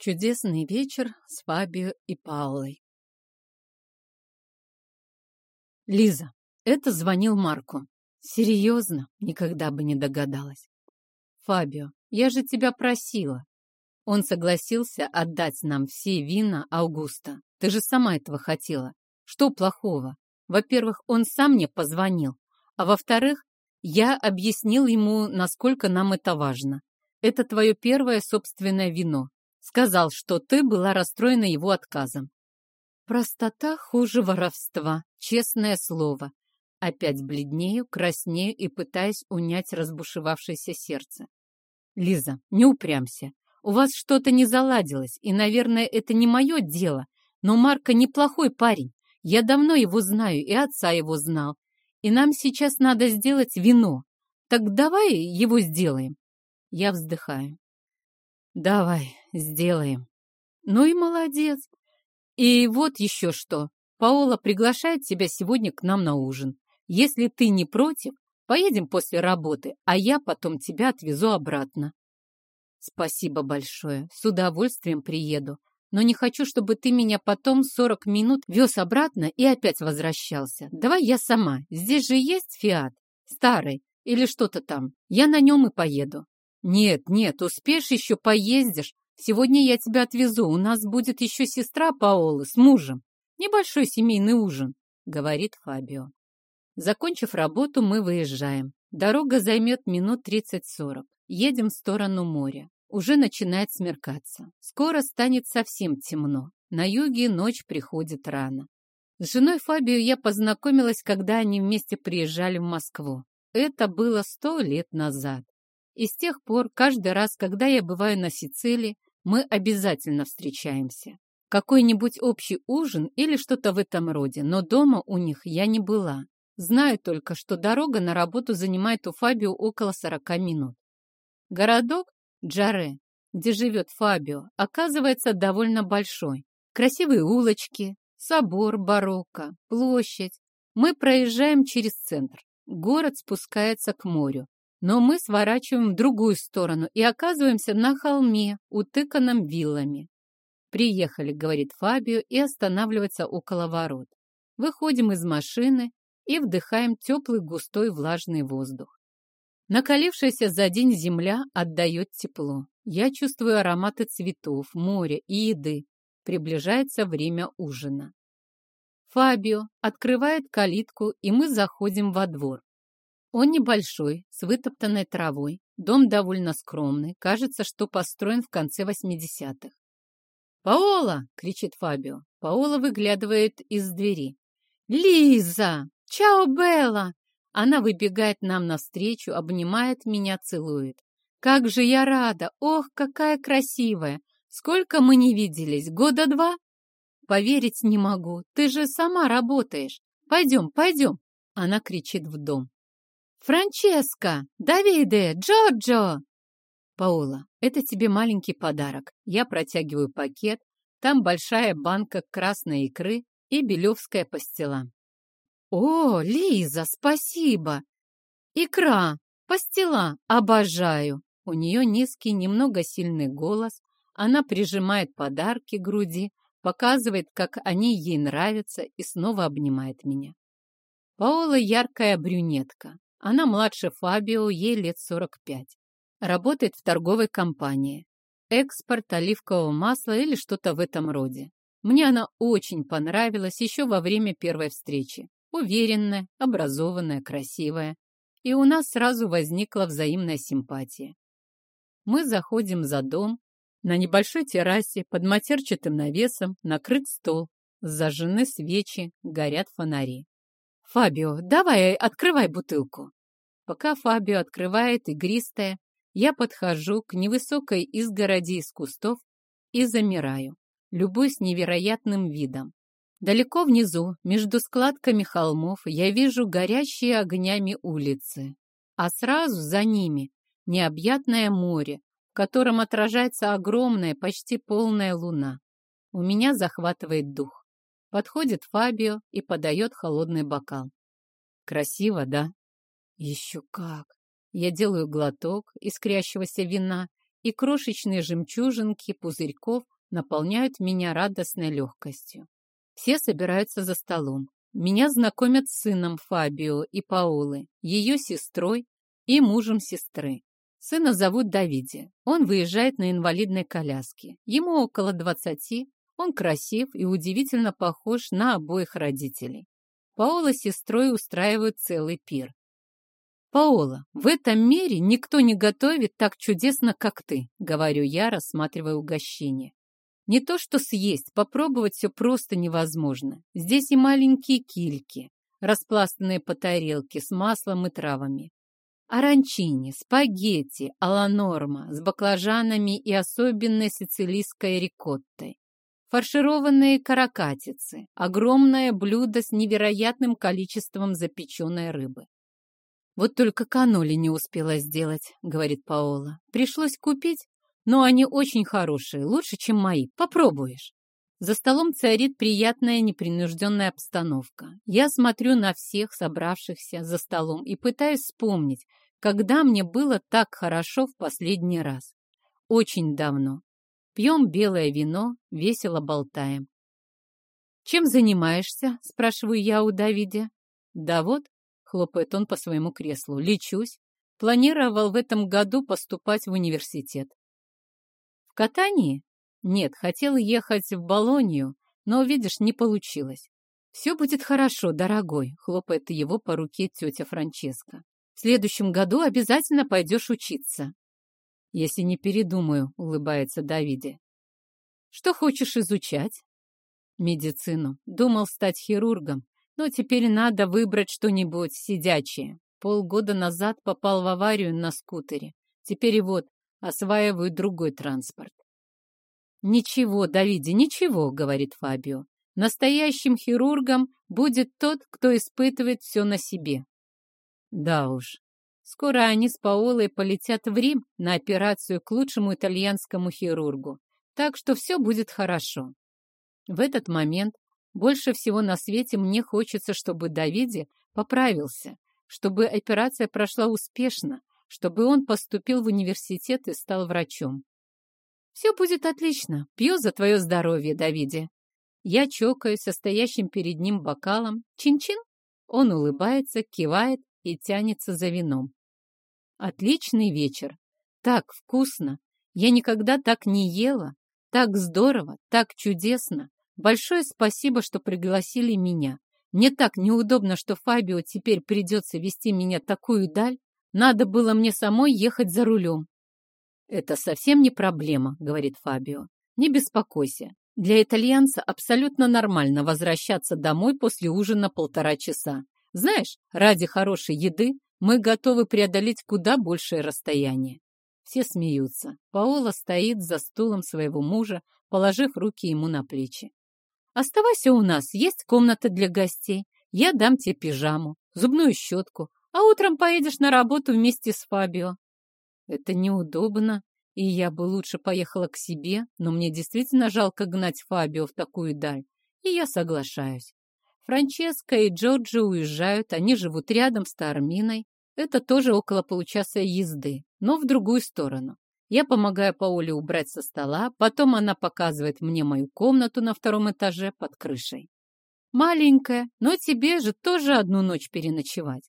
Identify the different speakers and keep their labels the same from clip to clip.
Speaker 1: Чудесный вечер с Фабио и Паулой. Лиза, это звонил Марку. Серьезно, никогда бы не догадалась. Фабио, я же тебя просила. Он согласился отдать нам все вина Аугуста. Ты же сама этого хотела. Что плохого? Во-первых, он сам мне позвонил. А во-вторых, я объяснил ему, насколько нам это важно. Это твое первое собственное вино. Сказал, что ты была расстроена его отказом. Простота хуже воровства, честное слово. Опять бледнею, краснею и пытаясь унять разбушевавшееся сердце. Лиза, не упрямся. У вас что-то не заладилось, и, наверное, это не мое дело. Но Марко неплохой парень. Я давно его знаю, и отца его знал. И нам сейчас надо сделать вино. Так давай его сделаем. Я вздыхаю. Давай, сделаем. Ну и молодец. И вот еще что. Паола приглашает тебя сегодня к нам на ужин. Если ты не против, поедем после работы, а я потом тебя отвезу обратно. Спасибо большое. С удовольствием приеду. Но не хочу, чтобы ты меня потом сорок минут вез обратно и опять возвращался. Давай я сама. Здесь же есть фиат? Старый или что-то там. Я на нем и поеду. «Нет, нет, успеешь еще поездишь. Сегодня я тебя отвезу. У нас будет еще сестра Паолы с мужем. Небольшой семейный ужин», — говорит Фабио. Закончив работу, мы выезжаем. Дорога займет минут тридцать-сорок. Едем в сторону моря. Уже начинает смеркаться. Скоро станет совсем темно. На юге ночь приходит рано. С женой Фабио я познакомилась, когда они вместе приезжали в Москву. Это было сто лет назад. И с тех пор, каждый раз, когда я бываю на Сицилии, мы обязательно встречаемся. Какой-нибудь общий ужин или что-то в этом роде, но дома у них я не была. Знаю только, что дорога на работу занимает у Фабио около 40 минут. Городок Джаре, где живет Фабио, оказывается довольно большой. Красивые улочки, собор барокко, площадь. Мы проезжаем через центр. Город спускается к морю. Но мы сворачиваем в другую сторону и оказываемся на холме, утыканном виллами. «Приехали», — говорит Фабио и останавливается около ворот. Выходим из машины и вдыхаем теплый густой влажный воздух. Накалившаяся за день земля отдает тепло. Я чувствую ароматы цветов, моря и еды. Приближается время ужина. Фабио открывает калитку, и мы заходим во двор. Он небольшой, с вытоптанной травой. Дом довольно скромный. Кажется, что построен в конце 80-х. «Паола!» — кричит Фабио. Паола выглядывает из двери. «Лиза! Чао, Белла!» Она выбегает нам навстречу, обнимает меня, целует. «Как же я рада! Ох, какая красивая! Сколько мы не виделись? Года два?» «Поверить не могу. Ты же сама работаешь. Пойдем, пойдем!» Она кричит в дом. «Франческо! Давиде! Джорджо!» «Паола, это тебе маленький подарок. Я протягиваю пакет. Там большая банка красной икры и белевская пастила». «О, Лиза, спасибо! Икра, пастила, обожаю!» У нее низкий, немного сильный голос. Она прижимает подарки к груди, показывает, как они ей нравятся, и снова обнимает меня. Паола яркая брюнетка. Она младше Фабио, ей лет 45. Работает в торговой компании. Экспорт оливкового масла или что-то в этом роде. Мне она очень понравилась еще во время первой встречи. Уверенная, образованная, красивая. И у нас сразу возникла взаимная симпатия. Мы заходим за дом. На небольшой террасе под матерчатым навесом накрыт стол. Зажжены свечи, горят фонари. «Фабио, давай открывай бутылку». Пока Фабио открывает игристое, я подхожу к невысокой изгороди из кустов и замираю, любуюсь невероятным видом. Далеко внизу, между складками холмов, я вижу горящие огнями улицы, а сразу за ними необъятное море, в котором отражается огромная, почти полная луна. У меня захватывает дух. Подходит Фабио и подает холодный бокал. Красиво, да? Еще как! Я делаю глоток искрящегося вина и крошечные жемчужинки пузырьков наполняют меня радостной легкостью. Все собираются за столом. Меня знакомят с сыном Фабио и Паолы, ее сестрой и мужем сестры. Сына зовут Давиди. Он выезжает на инвалидной коляске. Ему около двадцати. Он красив и удивительно похож на обоих родителей. Паола с сестрой устраивают целый пир. «Паола, в этом мире никто не готовит так чудесно, как ты», — говорю я, рассматривая угощение. Не то что съесть, попробовать все просто невозможно. Здесь и маленькие кильки, распластанные по тарелке с маслом и травами. Оранчини, спагетти, аланорма с баклажанами и особенной сицилийской рикоттой. Фаршированные каракатицы, огромное блюдо с невероятным количеством запеченной рыбы. «Вот только каноли не успела сделать», — говорит Паола. «Пришлось купить, но они очень хорошие, лучше, чем мои. Попробуешь». За столом царит приятная непринужденная обстановка. Я смотрю на всех собравшихся за столом и пытаюсь вспомнить, когда мне было так хорошо в последний раз. Очень давно. Пьем белое вино, весело болтаем. «Чем занимаешься?» — спрашиваю я у Давида. «Да вот», — хлопает он по своему креслу, — «лечусь. Планировал в этом году поступать в университет». «В катании?» Нет, хотел ехать в Болонию, но, видишь, не получилось. «Все будет хорошо, дорогой», — хлопает его по руке тетя Франческа. «В следующем году обязательно пойдешь учиться». «Если не передумаю», — улыбается Давиде. «Что хочешь изучать?» «Медицину. Думал стать хирургом, но теперь надо выбрать что-нибудь сидячее. Полгода назад попал в аварию на скутере. Теперь и вот осваиваю другой транспорт. «Ничего, Давиде, ничего», — говорит Фабио. «Настоящим хирургом будет тот, кто испытывает все на себе». Да уж, скоро они с Паолой полетят в Рим на операцию к лучшему итальянскому хирургу, так что все будет хорошо. В этот момент больше всего на свете мне хочется, чтобы Давиде поправился, чтобы операция прошла успешно, чтобы он поступил в университет и стал врачом. «Все будет отлично. Пью за твое здоровье, Давиде». Я чокаюсь со стоящим перед ним бокалом. Чин-чин. Он улыбается, кивает и тянется за вином. Отличный вечер. Так вкусно. Я никогда так не ела. Так здорово, так чудесно. Большое спасибо, что пригласили меня. Мне так неудобно, что Фабио теперь придется вести меня такую даль. Надо было мне самой ехать за рулем. «Это совсем не проблема», — говорит Фабио. «Не беспокойся. Для итальянца абсолютно нормально возвращаться домой после ужина полтора часа. Знаешь, ради хорошей еды мы готовы преодолеть куда большее расстояние». Все смеются. Паола стоит за стулом своего мужа, положив руки ему на плечи. «Оставайся у нас, есть комната для гостей. Я дам тебе пижаму, зубную щетку, а утром поедешь на работу вместе с Фабио. Это неудобно, и я бы лучше поехала к себе, но мне действительно жалко гнать Фабио в такую даль, и я соглашаюсь. Франческа и Джорджи уезжают, они живут рядом с Тарминой. Это тоже около получаса езды, но в другую сторону. Я помогаю Паоле убрать со стола, потом она показывает мне мою комнату на втором этаже под крышей. Маленькая, но тебе же тоже одну ночь переночевать.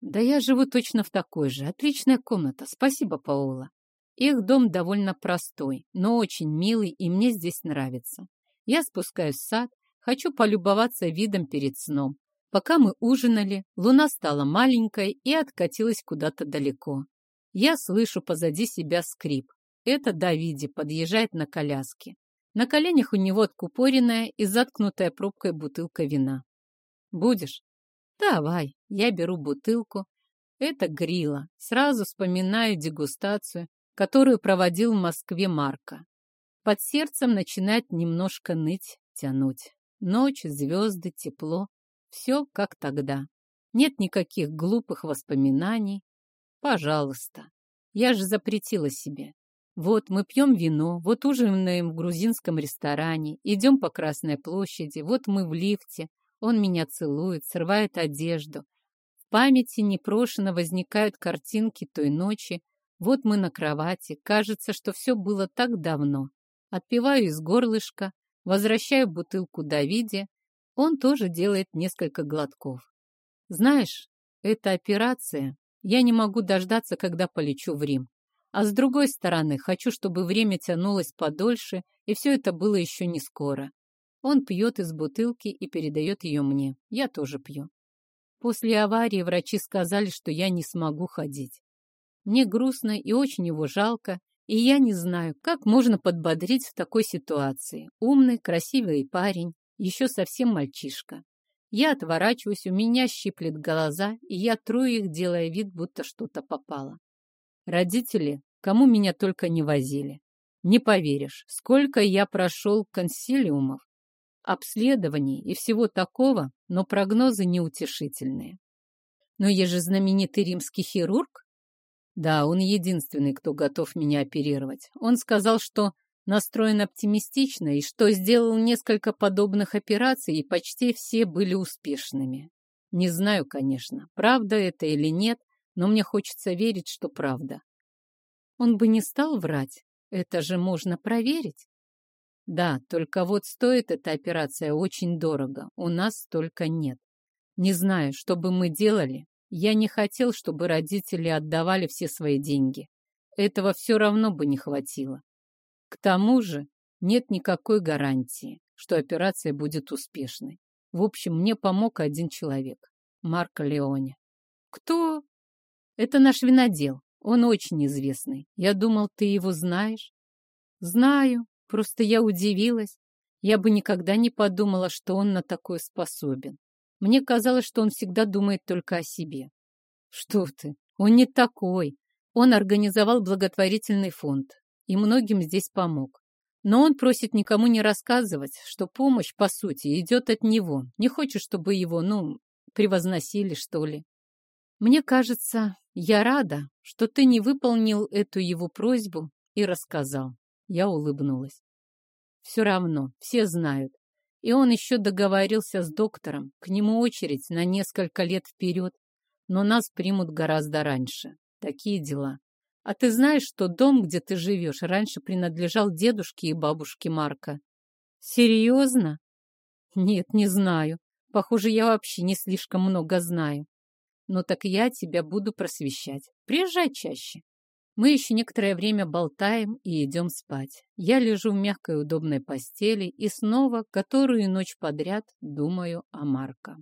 Speaker 1: Да я живу точно в такой же. Отличная комната. Спасибо, Паула. Их дом довольно простой, но очень милый, и мне здесь нравится. Я спускаюсь в сад, хочу полюбоваться видом перед сном. Пока мы ужинали, луна стала маленькой и откатилась куда-то далеко. Я слышу позади себя скрип. Это Давиди подъезжает на коляске. На коленях у него откупоренная и заткнутая пробкой бутылка вина. «Будешь?» Давай, я беру бутылку. Это грила. Сразу вспоминаю дегустацию, которую проводил в Москве Марка. Под сердцем начинает немножко ныть, тянуть. Ночь, звезды, тепло. Все как тогда. Нет никаких глупых воспоминаний. Пожалуйста. Я же запретила себе. Вот мы пьем вино, вот ужинаем в грузинском ресторане, идем по Красной площади, вот мы в лифте, он меня целует, срывает одежду. В памяти непрошено возникают картинки той ночи. Вот мы на кровати, кажется, что все было так давно. Отпиваю из горлышка, возвращаю бутылку Давиде, он тоже делает несколько глотков. Знаешь, эта операция, я не могу дождаться, когда полечу в Рим. А с другой стороны, хочу, чтобы время тянулось подольше, и все это было еще не скоро. Он пьет из бутылки и передает ее мне. Я тоже пью. После аварии врачи сказали, что я не смогу ходить. Мне грустно и очень его жалко, и я не знаю, как можно подбодрить в такой ситуации. Умный, красивый парень, еще совсем мальчишка. Я отворачиваюсь, у меня щиплет глаза, и я тру их, делая вид, будто что-то попало. Родители, кому меня только не возили. Не поверишь, сколько я прошел консилиумов, обследований и всего такого, но прогнозы неутешительные. Но я же знаменитый римский хирург. Да, он единственный, кто готов меня оперировать. Он сказал, что настроен оптимистично и что сделал несколько подобных операций, и почти все были успешными. Не знаю, конечно, правда это или нет, но мне хочется верить, что правда. Он бы не стал врать, это же можно проверить. Да, только вот стоит эта операция очень дорого, у нас столько нет. Не знаю, что бы мы делали, я не хотел, чтобы родители отдавали все свои деньги. Этого все равно бы не хватило. К тому же нет никакой гарантии, что операция будет успешной. В общем, мне помог один человек, Марко Леоне. Кто? Это наш винодел. Он очень известный. Я думал, ты его знаешь. Знаю, просто я удивилась. Я бы никогда не подумала, что он на такое способен. Мне казалось, что он всегда думает только о себе. Что ты? Он не такой. Он организовал благотворительный фонд и многим здесь помог. Но он просит никому не рассказывать, что помощь, по сути, идет от него. Не хочет, чтобы его, ну, превозносили, что ли. Мне кажется, я рада, что ты не выполнил эту его просьбу и рассказал. Я улыбнулась. Все равно, все знают. И он еще договорился с доктором. К нему очередь на несколько лет вперед. Но нас примут гораздо раньше. Такие дела. А ты знаешь, что дом, где ты живешь, раньше принадлежал дедушке и бабушке Марка? Серьезно? Нет, не знаю. Похоже, я вообще не слишком много знаю. Ну так я тебя буду просвещать. Приезжай чаще. Мы еще некоторое время болтаем и идем спать. Я лежу в мягкой удобной постели и снова, которую ночь подряд, думаю о Марко.